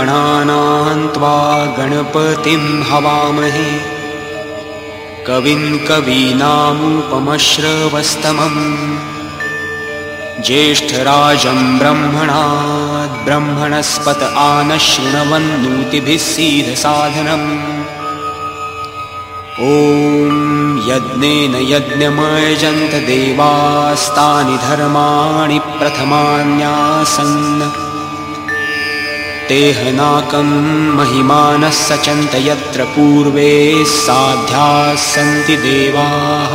गणानान्त्वा गणपतिं हवामहे। कविं कवीनामुपमश्रवस्तमम्। ज्येष्ठराजं ब्रह्मणाद् ब्रह्मणस्पत आनशृणवन्नूतिभिः सीधसाधनम्। ॐ यज्ञेन यज्ञमयजन्त देवास्तानि धर्माणि प्रथमान्यासन् तेहनाकं महिमानः सचन्त यत्र पूर्वे साध्याः सन्ति देवाः।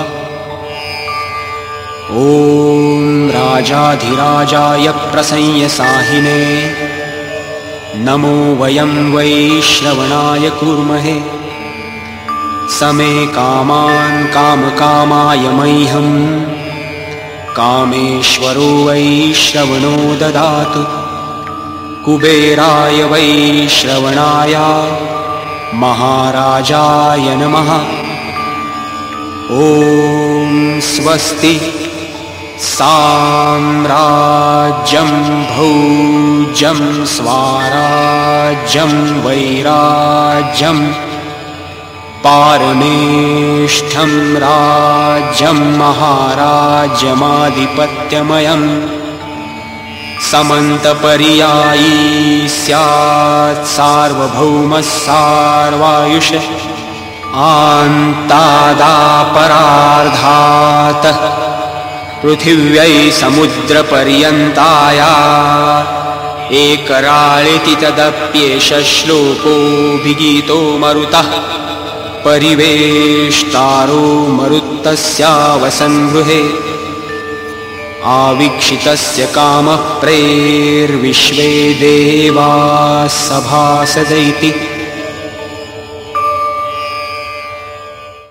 ॐ राजाधिराजाय प्रसंयसाहिने नमो वयं वै श्रवणाय कुर्महे। समे कामान् कामकामाय मह्यम्। कामेश्वरो वैश्रवणो ददातु कुबेराय वैश्रवणाय महाराजाय नमः। ॐ स्वस्ति साम्राज्यं भौज्यं स्वाराज्यं वैराज्यम् पारमेष्ठं राज्यं महाराज्यमाधिपत्यमयम् समन्तपर्यायी स्यात् सार्वभौमः सार्वायुष आन्तादापरार्धात् पृथिव्यै समुद्रपर्यन्ताया एकराळिति तदप्येष श्लोकोऽभिगीतो मरुतः परिवेष्टारो मरुत्तस्यावसङ्गृहे आवीक्षितस्य कामः प्रेर्विश्वे देवाः सभासदैति